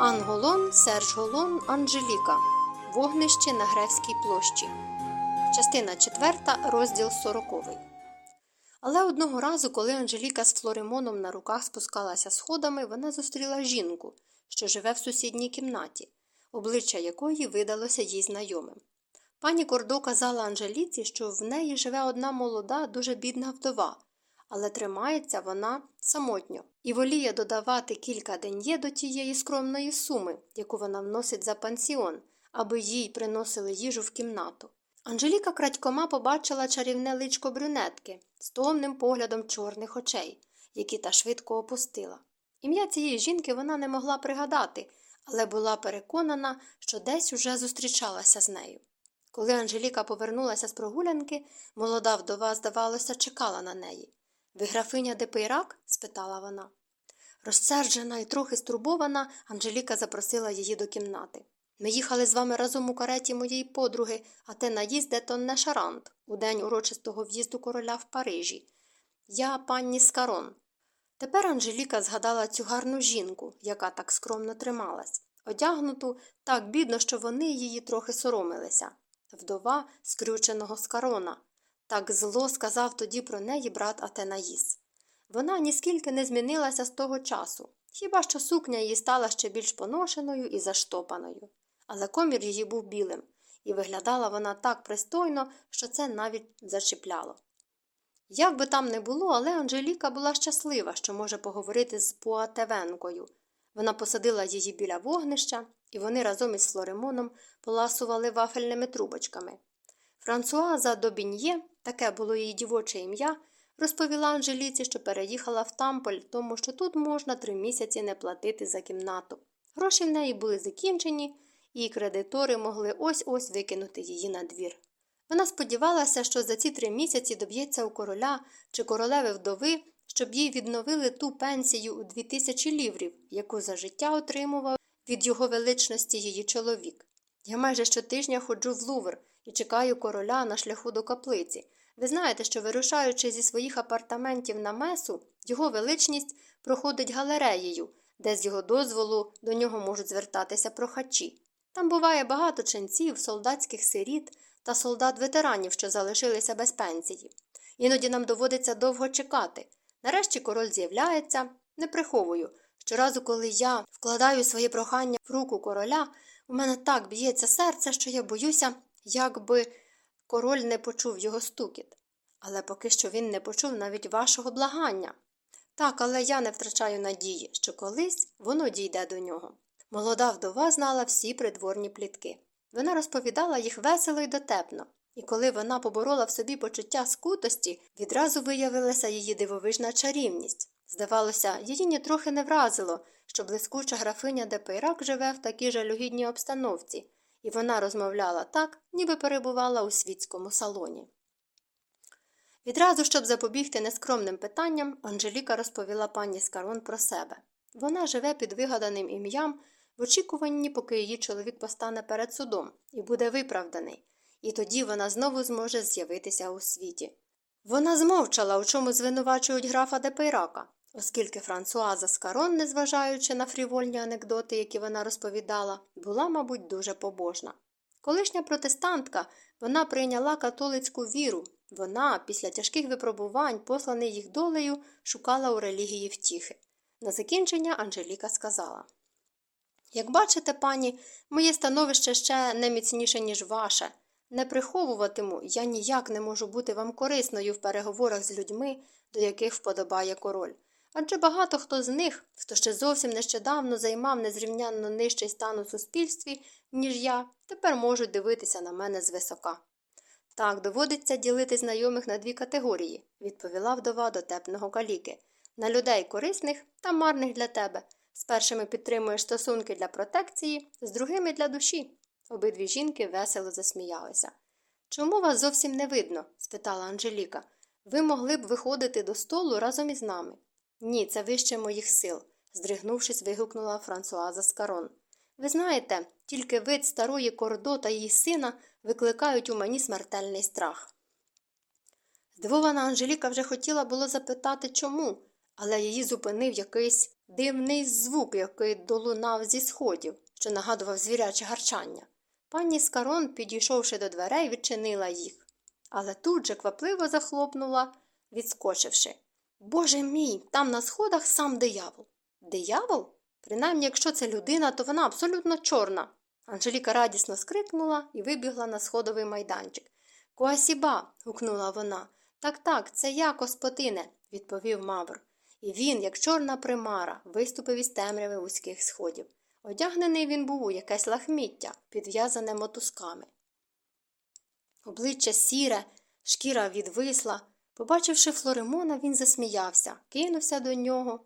Анголон, Серж Голон, Анжеліка. Вогнище на Гревській площі. Частина 4, розділ 40. Але одного разу, коли Анжеліка з Флоримоном на руках спускалася сходами, вона зустріла жінку, що живе в сусідній кімнаті, обличчя якої видалося їй знайомим. Пані Кордо казала Анжеліці, що в неї живе одна молода, дуже бідна вдова, але тримається вона самотньо і воліє додавати кілька ден'є до тієї скромної суми, яку вона вносить за пансіон, аби їй приносили їжу в кімнату. Анжеліка крадькома побачила чарівне личко брюнетки з томним поглядом чорних очей, які та швидко опустила. Ім'я цієї жінки вона не могла пригадати, але була переконана, що десь уже зустрічалася з нею. Коли Анжеліка повернулася з прогулянки, молода вдова, здавалося, чекала на неї. Ви графиня де спитала вона. Розсерджена і трохи стурбована, Анжеліка запросила її до кімнати. Ми їхали з вами разом у кареті моєї подруги, а те наїзд де Тонне Шарант, у день урочистого в'їзду короля в Парижі. Я пані Скарон. Тепер Анжеліка згадала цю гарну жінку, яка так скромно трималась, одягнуту так бідно, що вони її трохи соромилися. Вдова скрюченого скарона. Так зло сказав тоді про неї брат Атенаїс. Вона ніскільки не змінилася з того часу, хіба що сукня її стала ще більш поношеною і заштопаною. Але комір її був білим, і виглядала вона так пристойно, що це навіть зачіпляло. Як би там не було, але Анжеліка була щаслива, що може поговорити з Пуатевенкою. Вона посадила її біля вогнища, і вони разом із Флоремоном поласували вафельними трубочками. Франсуаза Добін'є, таке було її дівоче ім'я, розповіла Анжеліці, що переїхала в Тамполь, тому що тут можна три місяці не платити за кімнату. Гроші в неї були закінчені, і кредитори могли ось ось викинути її на двір. Вона сподівалася, що за ці три місяці доб'ється у короля чи королеви вдови, щоб їй відновили ту пенсію у дві тисячі ліврів, яку за життя отримував від його величності її чоловік. Я майже щотижня ходжу в Лувр і чекаю короля на шляху до каплиці. Ви знаєте, що, вирушаючи зі своїх апартаментів на месу, його величність проходить галереєю, де з його дозволу до нього можуть звертатися прохачі. Там буває багато ченців, солдатських сиріт та солдат-ветеранів, що залишилися без пенсії. Іноді нам доводиться довго чекати. Нарешті король з'являється, не приховую. Щоразу, коли я вкладаю своє прохання в руку короля, у мене так б'ється серце, що я боюся, якби король не почув його стукіт. Але поки що він не почув навіть вашого благання. Так, але я не втрачаю надії, що колись воно дійде до нього. Молода вдова знала всі придворні плітки. Вона розповідала їх весело й дотепно, і коли вона поборола в собі почуття скутості, відразу виявилася її дивовижна чарівність. Здавалося, її нітрохи не вразило, що блискуча графиня де Пейрак живе в такій жалюгідній обстановці, і вона розмовляла так, ніби перебувала у світському салоні. Відразу, щоб запобігти нескромним питанням, Анжеліка розповіла пані Скарон про себе. Вона живе під вигаданим ім'ям в очікуванні, поки її чоловік постане перед судом і буде виправданий, і тоді вона знову зможе з'явитися у світі. Вона змовчала, у чому звинувачують графа Депейрака, оскільки Франсуаза Скарон, незважаючи на фрівольні анекдоти, які вона розповідала, була, мабуть, дуже побожна. Колишня протестантка вона прийняла католицьку віру. Вона, після тяжких випробувань, посланих їх долею, шукала у релігії втіхи. На закінчення Анжеліка сказала Як бачите, пані, моє становище ще не міцніше, ніж ваше. Не приховуватиму, я ніяк не можу бути вам корисною в переговорах з людьми, до яких вподобає король. Адже багато хто з них, хто ще зовсім нещодавно займав незрівнянно нижчий стан у суспільстві, ніж я, тепер можуть дивитися на мене звисока. Так, доводиться ділити знайомих на дві категорії, відповіла вдова дотепного каліки на людей корисних та марних для тебе. З першими підтримуєш стосунки для протекції, з другими для душі. Обидві жінки весело засміялися. Чому вас зовсім не видно? спитала Анжеліка. Ви могли б виходити до столу разом із нами. Ні, це вище моїх сил, здригнувшись, вигукнула Франсуаза Скарон. Ви знаєте, тільки вид старої кордо та її сина викликають у мені смертельний страх. Здивована Анжеліка вже хотіла було запитати чому, але її зупинив якийсь дивний звук, який долунав зі сходів, що нагадував звіряче гарчання. Пані Скарон, підійшовши до дверей, відчинила їх, але тут же квапливо захлопнула, відскочивши. Боже мій, там на сходах сам диявол. Диявол? Принаймні, якщо це людина, то вона абсолютно чорна. Анжеліка радісно скрикнула і вибігла на сходовий майданчик. Куасіба. гукнула вона. Так, так, це я, коспотине, відповів Мавр. І він, як чорна примара, виступив із темряви вузьких сходів. Одягнений він був у якесь лахміття, підв'язане мотузками. Обличчя сіре, шкіра відвисла. Побачивши Флоримона, він засміявся, кинувся до нього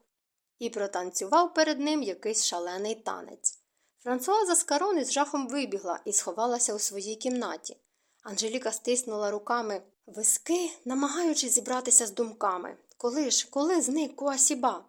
і протанцював перед ним якийсь шалений танець. Франсуаза Карони з жахом вибігла і сховалася у своїй кімнаті. Анжеліка стиснула руками виски, намагаючись зібратися з думками. Коли ж, коли зник Куасіба?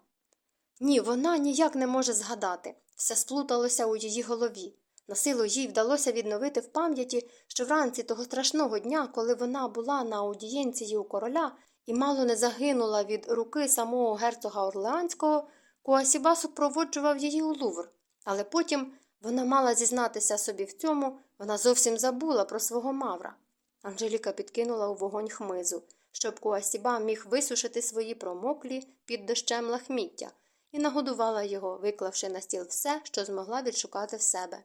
Ні, вона ніяк не може згадати. Все сплуталося у її голові. На силу їй вдалося відновити в пам'яті, що вранці того страшного дня, коли вона була на аудієнції у короля і мало не загинула від руки самого герцога Орлеанського, Куасіба супроводжував її у Лувр. Але потім вона мала зізнатися собі в цьому, вона зовсім забула про свого мавра. Анжеліка підкинула у вогонь хмизу, щоб Куасіба міг висушити свої промоклі під дощем лахміття, і нагодувала його, виклавши на стіл все, що змогла відшукати в себе.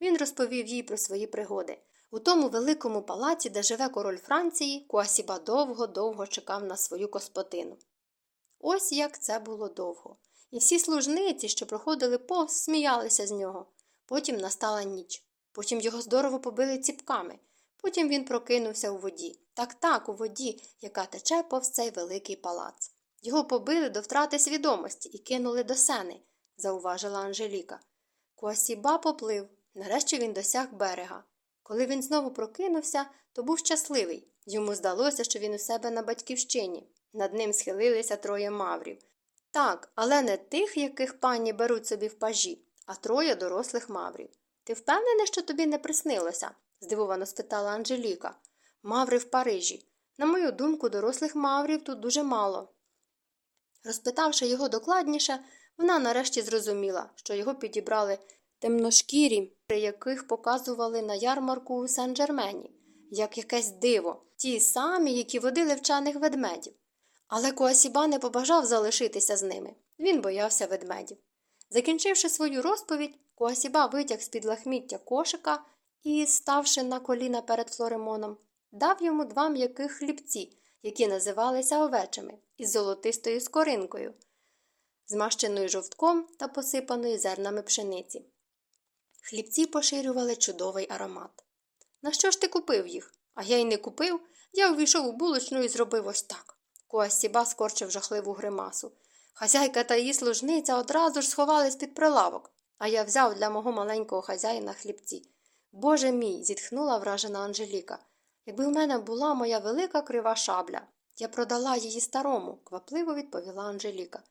Він розповів їй про свої пригоди. У тому великому палаці, де живе король Франції, Куасіба довго-довго чекав на свою коспотину. Ось як це було довго. І всі служниці, що проходили повз, сміялися з нього. Потім настала ніч. Потім його здорово побили ціпками. Потім він прокинувся у воді. Так так, у воді, яка тече повз цей великий палац. Його побили до втрати свідомості і кинули до сени, зауважила Анжеліка. Куасіба поплив. Нарешті він досяг берега. Коли він знову прокинувся, то був щасливий. Йому здалося, що він у себе на батьківщині. Над ним схилилися троє маврів. Так, але не тих, яких пані беруть собі в пажі, а троє дорослих маврів. Ти впевнений, що тобі не приснилося? здивовано спитала Анжеліка. Маври в Парижі. На мою думку, дорослих маврів тут дуже мало. Розпитавши його докладніше, вона нарешті зрозуміла, що його підібрали темношкірі, яких показували на ярмарку у Сен-Джермені, як якесь диво, ті самі, які водили вчених ведмедів. Але Куасіба не побажав залишитися з ними. Він боявся ведмедів. Закінчивши свою розповідь, Куасіба витяг з під лахміття кошика і, ставши на коліна перед Флоремоном, дав йому два м'яких хлібці, які називалися овечими, із золотистою скоринкою, змащеною жовтком та посипаною зернами пшениці. Хлібці поширювали чудовий аромат. На що ж ти купив їх? А я й не купив. Я увійшов у булочну і зробив ось так. Куасіба скорчив жахливу гримасу. Хазяйка та її служниця одразу ж сховались під прилавок, а я взяв для мого маленького хазяїна хлібці. Боже мій, зітхнула вражена Анжеліка. Якби в мене була моя велика крива шабля, я продала її старому, квапливо відповіла Анжеліка.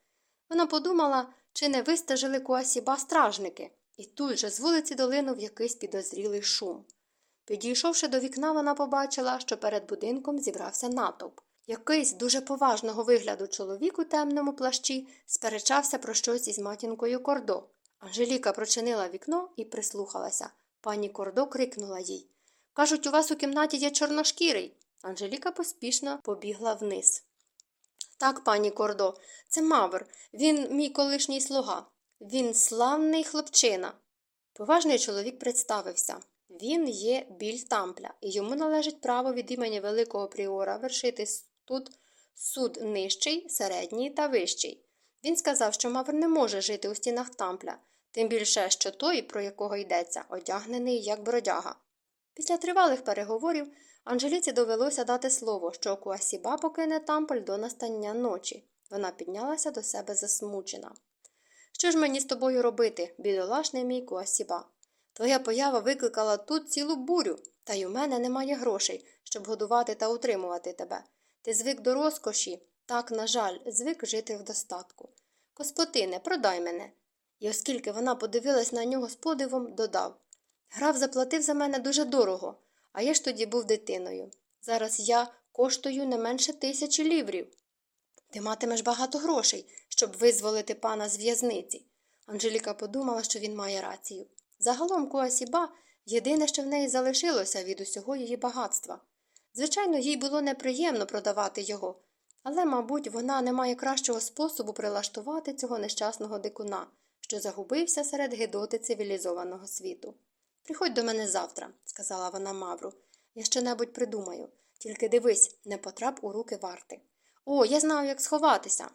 Вона подумала, чи не вистежили Куасіба стражники, і тут же з вулиці долинув якийсь підозрілий шум. Підійшовши до вікна, вона побачила, що перед будинком зібрався натовп. Якийсь дуже поважного вигляду чоловік у темному плащі сперечався про щось із матінкою Кордо. Анжеліка прочинила вікно і прислухалася. Пані Кордо крикнула їй Кажуть, у вас у кімнаті є чорношкірий. Анжеліка поспішно побігла вниз. Так, пані Кордо, це Мавр. Він мій колишній слуга. Він славний хлопчина. Поважний чоловік представився. Він є біль тампля, і йому належить право від імені Великого Пріора вершити тут суд нижчий, середній та вищий. Він сказав, що Мавр не може жити у стінах тампля, тим більше, що той, про якого йдеться, одягнений як бродяга. Після тривалих переговорів Анжеліці довелося дати слово, що Куасіба покине тампль до настання ночі. Вона піднялася до себе засмучена. Що ж мені з тобою робити, бідолашний мій Куасіба? Твоя поява викликала тут цілу бурю, та й у мене немає грошей, щоб годувати та утримувати тебе. Ти звик до розкоші, так, на жаль, звик жити в достатку. Коспотине, продай мене. І оскільки вона подивилась на нього з подивом, додав Граф заплатив за мене дуже дорого, а я ж тоді був дитиною. Зараз я коштую не менше тисячі ліврів. Ти матимеш багато грошей, щоб визволити пана з в'язниці. Анжеліка подумала, що він має рацію. Загалом Куасіба єдине, що в неї залишилося від усього її багатства. Звичайно, їй було неприємно продавати його, але, мабуть, вона не має кращого способу прилаштувати цього нещасного дикуна, що загубився серед гидоти цивілізованого світу. Приходь до мене завтра, сказала вона Мавру. Я що небудь придумаю. Тільки дивись, не потрап у руки варти. О, я знаю, як сховатися.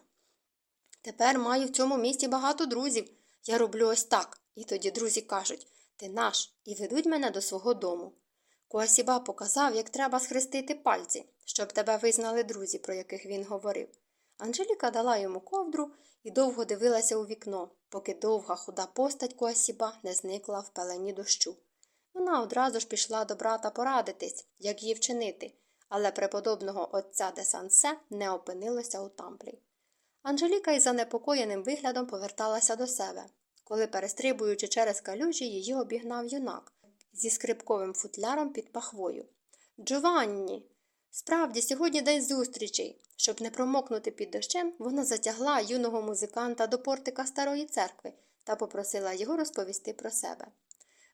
Тепер маю в цьому місті багато друзів. Я роблю ось так. І тоді друзі кажуть ти наш, і ведуть мене до свого дому. Куасіба показав, як треба схрестити пальці, щоб тебе визнали друзі, про яких він говорив. Анжеліка дала йому ковдру і довго дивилася у вікно, поки довга худа постать Куасіба не зникла в пелені дощу. Вона одразу ж пішла до брата порадитись, як її вчинити, але преподобного отця де Сансе не опинилося у тамплі. Анжеліка із занепокоєним виглядом поверталася до себе, коли, перестрибуючи через калюжі, її обігнав юнак зі скрипковим футляром під пахвою. Джованні. Справді, сьогодні день зустрічей. Щоб не промокнути під дощем, вона затягла юного музиканта до портика старої церкви та попросила його розповісти про себе.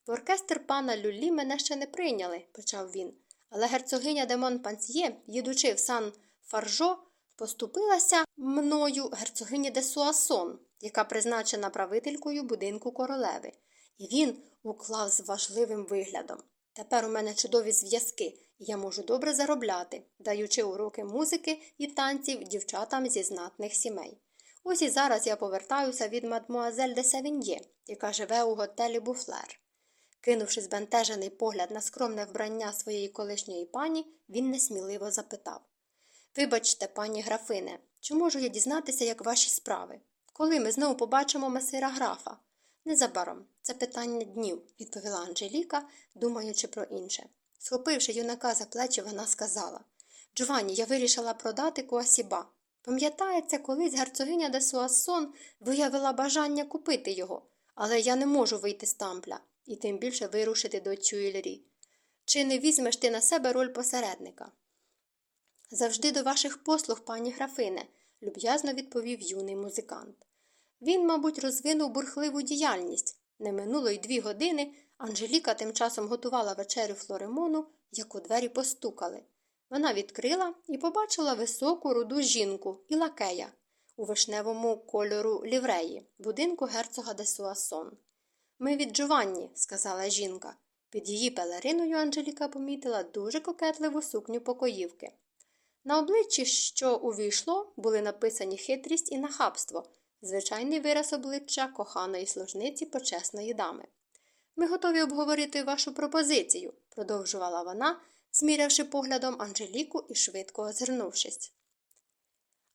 В оркестр пана Люлі мене ще не прийняли, почав він, але герцогиня де Монпансьє, їдучи в сан Фаржо, поступилася мною герцогині де Суасон, яка призначена правителькою будинку королеви, і він уклав з важливим виглядом. Тепер у мене чудові зв'язки, і я можу добре заробляти, даючи уроки музики і танців дівчатам зі знатних сімей. Ось і зараз я повертаюся від мадмуазель де Савіньє, яка живе у готелі Буфлер. Кинувши збентежений погляд на скромне вбрання своєї колишньої пані, він несміливо запитав Вибачте, пані графине, чи можу я дізнатися, як ваші справи? Коли ми знову побачимо месира графа? Незабаром, це питання днів, відповіла Анжеліка, думаючи про інше. Схопивши юнака за плечі, вона сказала Джованні, я вирішила продати Куасіба. Пам'ятається, колись герцогиня де Суасон виявила бажання купити його, але я не можу вийти з тампля і тим більше вирушити до Чуйлері. Чи не візьмеш ти на себе роль посередника? Завжди до ваших послуг, пані графине, люб'язно відповів юний музикант. Він, мабуть, розвинув бурхливу діяльність. Не минуло й дві години. Анжеліка тим часом готувала вечерю Флоремону, як у двері постукали. Вона відкрила і побачила високу руду жінку і лакея у вишневому кольору лівреї, будинку герцога де Суасон. Ми від Джованні, сказала жінка. Під її пелериною Анжеліка помітила дуже кокетливу сукню покоївки. На обличчі, що увійшло, були написані хитрість і нахабство, звичайний вираз обличчя коханої служниці почесної дами. Ми готові обговорити вашу пропозицію, продовжувала вона, змірявши поглядом Анжеліку і швидко озирнувшись.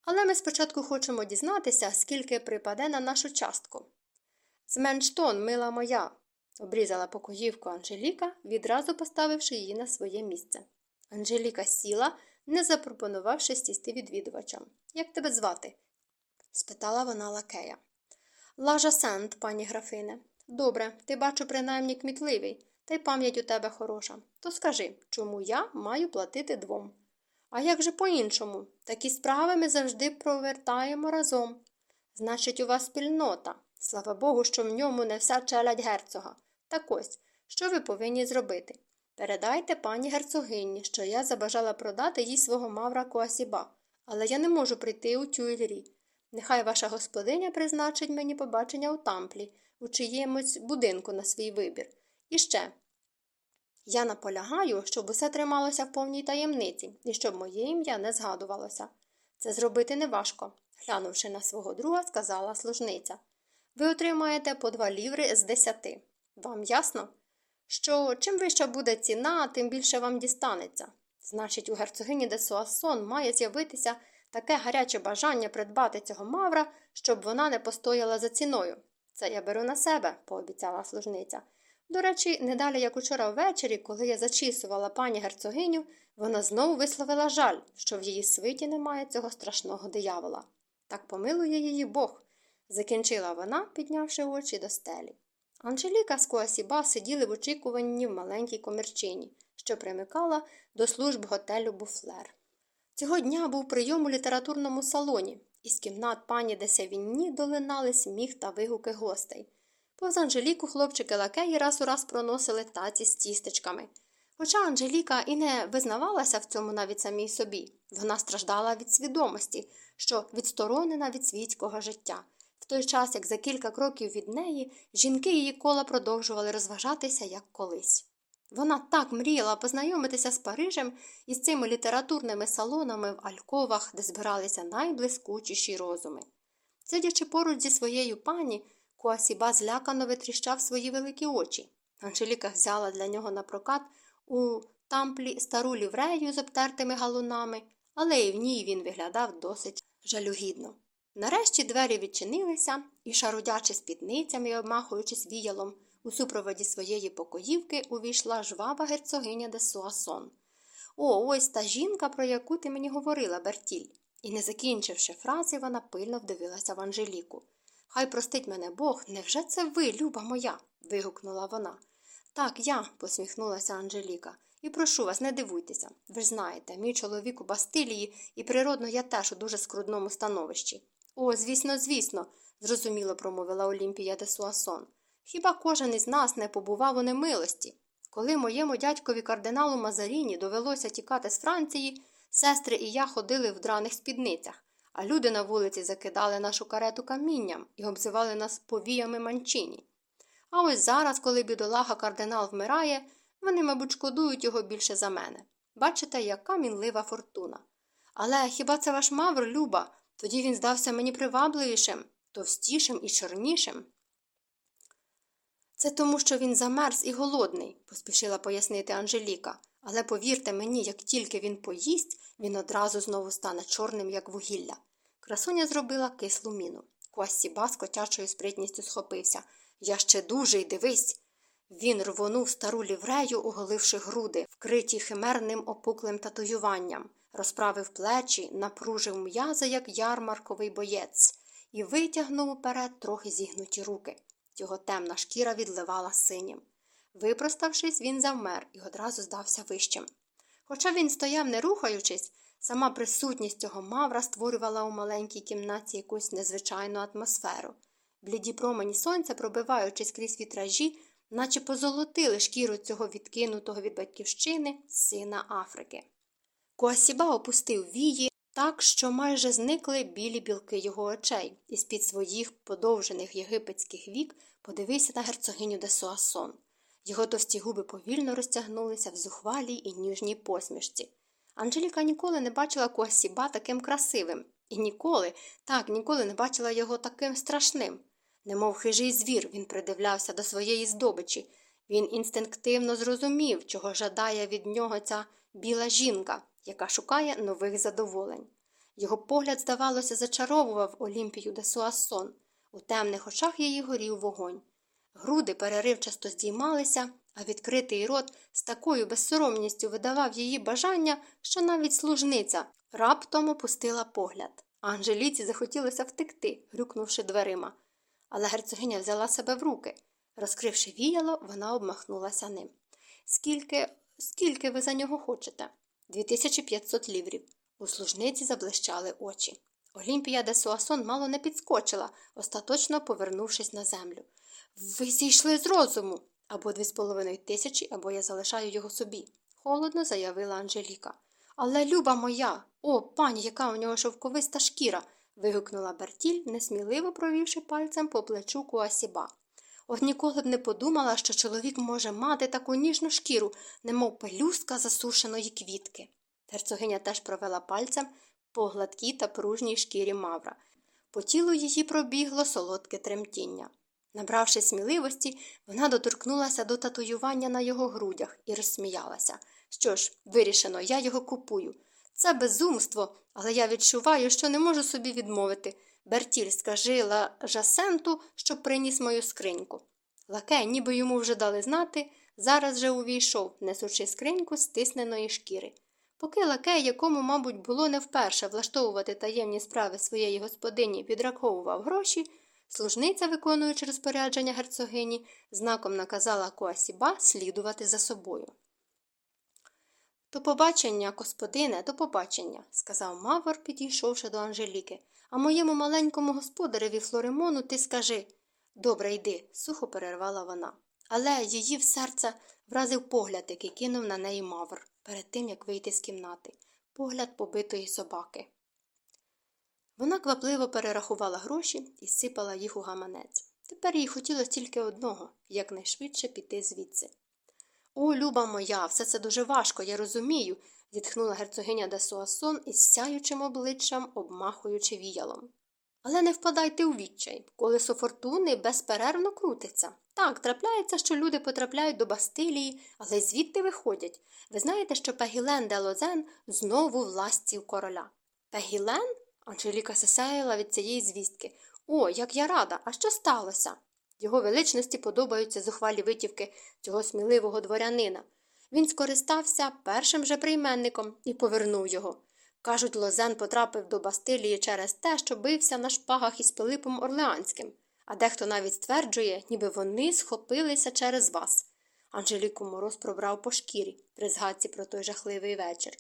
Але ми спочатку хочемо дізнатися, скільки припаде на нашу частку. Зменш тон, мила моя, обрізала покоївку Анжеліка, відразу поставивши її на своє місце. Анжеліка сіла, не запропонувавши сісти відвідувачам. Як тебе звати? спитала вона лакея. Лажа Сент, пані графине. Добре, ти бачу, принаймні кмітливий, та й пам'ять у тебе хороша. То скажи, чому я маю платити двом? А як же по-іншому? Такі справи ми завжди провертаємо разом. Значить, у вас спільнота. Слава Богу, що в ньому не вся челядь герцога. Так ось, що ви повинні зробити? Передайте пані герцогині, що я забажала продати їй свого мавра Куасіба, але я не можу прийти у тюйлері. Нехай ваша господиня призначить мені побачення у тамплі, у чиємусь будинку на свій вибір. І ще. Я наполягаю, щоб усе трималося в повній таємниці і щоб моє ім'я не згадувалося. Це зробити неважко, глянувши на свого друга, сказала служниця. Ви отримаєте по два ліври з десяти. Вам ясно? Що чим вища буде ціна, тим більше вам дістанеться. Значить, у герцогині де Суасон має з'явитися таке гаряче бажання придбати цього мавра, щоб вона не постояла за ціною. Це я беру на себе, пообіцяла служниця. До речі, не далі, як учора ввечері, коли я зачісувала пані герцогиню, вона знову висловила жаль, що в її свиті немає цього страшного диявола. Так помилує її Бог, закінчила вона, піднявши очі до стелі. Анжеліка з Куасіба сиділи в очікуванні в маленькій комірчині, що примикала до служб готелю Буфлер. Цього дня був прийом у літературному салоні, із кімнат пані Десявінні долинали сміх та вигуки гостей. Повз Анжеліку хлопчики лакеї раз у раз проносили таці з тістечками. Хоча Анжеліка і не визнавалася в цьому навіть самій собі, вона страждала від свідомості, що відсторонена від світського життя, в той час, як за кілька кроків від неї жінки її кола продовжували розважатися, як колись. Вона так мріяла познайомитися з Парижем і з цими літературними салонами в Альковах, де збиралися найблискучіші розуми. Сидячи поруч зі своєю пані, Куасіба злякано витріщав свої великі очі. Анжеліка взяла для нього на прокат у тамплі стару ліврею з обтертими галунами, але і в ній він виглядав досить жалюгідно. Нарешті двері відчинилися, і, шарудячи спідницями і обмахуючись віялом, у супроводі своєї покоївки увійшла жвава герцогиня де Суасон. О, ось та жінка, про яку ти мені говорила, Бертіль. І, не закінчивши фрази, вона пильно вдивилася в Анжеліку. Хай простить мене Бог, невже це ви, люба моя? вигукнула вона. Так, я, посміхнулася Анжеліка. І прошу вас, не дивуйтеся. Ви ж знаєте, мій чоловік у Бастилії, і природно я теж у дуже скрудному становищі. О, звісно, звісно, зрозуміло промовила Олімпія де Суасон. Хіба кожен із нас не побував у немилості? Коли моєму дядькові кардиналу Мазаріні довелося тікати з Франції, сестри і я ходили в драних спідницях, а люди на вулиці закидали нашу карету камінням і обзивали нас повіями манчині. А ось зараз, коли бідолага кардинал вмирає, вони, мабуть, шкодують його більше за мене. Бачите, яка мінлива фортуна. Але хіба це ваш мавр, Люба? Тоді він здався мені привабливішим, товстішим і чорнішим. Це тому, що він замерз і голодний, поспішила пояснити Анжеліка. Але повірте мені, як тільки він поїсть, він одразу знову стане чорним, як вугілля. Красуня зробила кислу міну. Куассіба з котячою спритністю схопився. Я ще дужий, дивись. Він рвонув стару ліврею, оголивши груди, вкриті химерним опуклим татуюванням, розправив плечі, напружив м'язи, як ярмарковий боєць, і витягнув уперед трохи зігнуті руки. Його темна шкіра відливала синім. Випроставшись, він завмер і одразу здався вищим. Хоча він стояв, не рухаючись, сама присутність цього мавра створювала у маленькій кімнаті якусь незвичайну атмосферу. Бліді промені сонця, пробиваючись крізь вітражі, наче позолотили шкіру цього відкинутого від батьківщини сина Африки. Куасіба опустив вії так, що майже зникли білі білки його очей, і з під своїх подовжених єгипетських вік подивився на герцогиню де Суасон. Його товсті губи повільно розтягнулися в зухвалій і ніжній посмішці. Анжеліка ніколи не бачила Куасіба таким красивим, і ніколи, так, ніколи не бачила його таким страшним. Немов хижий звір, він придивлявся до своєї здобичі. Він інстинктивно зрозумів, чого жадає від нього ця біла жінка, яка шукає нових задоволень. Його погляд, здавалося, зачаровував Олімпію де Суасон. У темних очах її горів вогонь. Груди переривчасто здіймалися, а відкритий рот з такою безсоромністю видавав її бажання, що навіть служниця раптом опустила погляд. Анжеліці захотілося втекти, грюкнувши дверима. Але герцогиня взяла себе в руки. Розкривши віяло, вона обмахнулася ним. Скільки, скільки ви за нього хочете? 2500 ліврів. У служниці заблищали очі. Олімпія де Суасон мало не підскочила, остаточно повернувшись на землю. Ви зійшли з розуму. Або дві з половиною тисячі, або я залишаю його собі, холодно заявила Анжеліка. Але, люба моя, о, пані, яка у нього шовковиста шкіра. вигукнула Бертіль, несміливо провівши пальцем по плечу Куасіба. От ніколи б не подумала, що чоловік може мати таку ніжну шкіру, немов пелюстка засушеної квітки. Герцогиня теж провела пальцем по гладкій та пружній шкірі мавра. По тілу її пробігло солодке тремтіння. Набравши сміливості, вона доторкнулася до татуювання на його грудях і розсміялася. Що ж, вирішено, я його купую. Це безумство, але я відчуваю, що не можу собі відмовити. Бертіль, скажи ла жасенту, щоб приніс мою скриньку. Лакей, ніби йому вже дали знати, зараз же увійшов, несучи скриньку стисненої шкіри. Поки лакей, якому, мабуть, було не вперше влаштовувати таємні справи своєї господині, підраховував гроші, служниця, виконуючи розпорядження герцогині, знаком наказала Куасіба слідувати за собою. До побачення, господине, до побачення, сказав Мавр, підійшовши до Анжеліки. А моєму маленькому господареві Флоремону ти скажи. Добре, йди, сухо перервала вона. Але її в серце вразив погляд, який кинув на неї Мавр перед тим, як вийти з кімнати, погляд побитої собаки. Вона квапливо перерахувала гроші і сипала їх у гаманець. Тепер їй хотілося тільки одного якнайшвидше піти звідси. О, люба моя, все це дуже важко, я розумію, зітхнула герцогиня де Суасон із сяючим обличчям, обмахуючи віялом. Але не впадайте у відчай, колесо фортуни безперервно крутиться. Так, трапляється, що люди потрапляють до Бастилії, але звідти виходять. Ви знаєте, що Пегілен де Лозен знову в короля. Пегілен? Анжеліка сесеяла від цієї звістки. О, як я рада, а що сталося? Його величності подобаються зухвалі витівки цього сміливого дворянина. Він скористався першим же прийменником і повернув його. Кажуть, Лозен потрапив до Бастилії через те, що бився на шпагах із Пилипом Орлеанським, а дехто навіть стверджує, ніби вони схопилися через вас. Анжеліку мороз пробрав по шкірі при згадці про той жахливий вечір.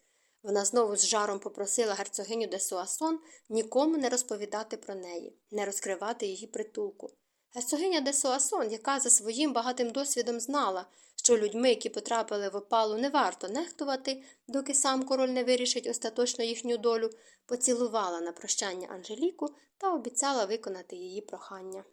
Вона знову з жаром попросила герцогиню де Суасон нікому не розповідати про неї, не розкривати її притулку. Герцогиня де Суасон, яка за своїм багатим досвідом знала, що людьми, які потрапили в опалу, не варто нехтувати, доки сам король не вирішить остаточно їхню долю, поцілувала на прощання Анжеліку та обіцяла виконати її прохання.